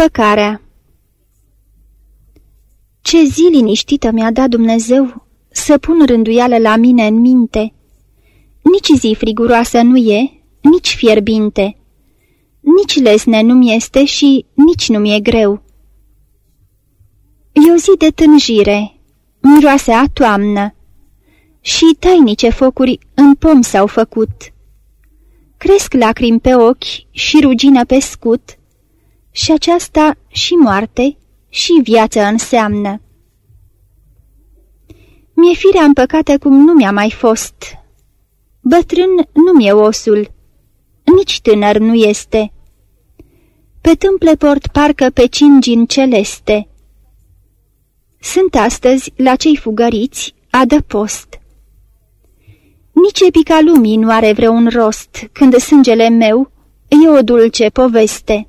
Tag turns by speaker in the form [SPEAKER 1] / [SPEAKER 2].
[SPEAKER 1] Împăcarea Ce zi liniștită mi-a dat Dumnezeu să pun rânduială la mine în minte. Nici zi friguroasă nu e, nici fierbinte, nici lesne nu-mi este și nici nu mi-e greu. E o zi de tânjire, miroase a toamnă și tainice focuri în pom s-au făcut. Cresc lacrimi pe ochi și rugină pe scut, și aceasta și moarte și viață înseamnă. Mi-e firea împăcată cum nu mi-a mai fost. Bătrân nu mi-e osul, nici tânăr nu este. Pe tâmple port parcă pe cingin celeste. Sunt astăzi la cei fugăriți adăpost. Nici epica lumii nu are vreun rost când sângele meu e o dulce poveste.